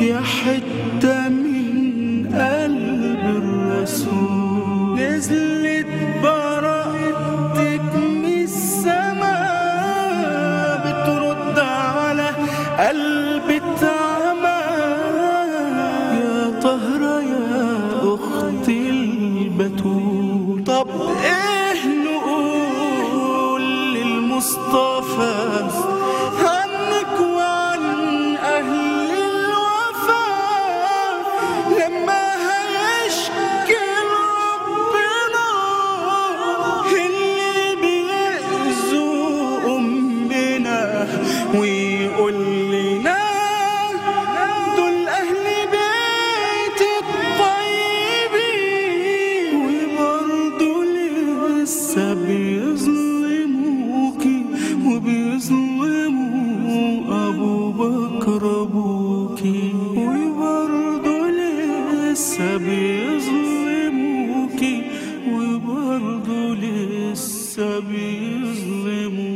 يا حتة من قلب الرسول. نزلت براءتك من السماء بترد على قلب تعمى يا طهرة يا أخت البتول. طب إيه نقول للمصطفى؟ ويقول لنا نعم، دول أهل بيت الطيبين. وبرضه لسه بيظلموكي وبيظلموا أبو بكر أبوكي. وبرضه لسه بيظلموكي. وبرضه لسه بيظلموكي.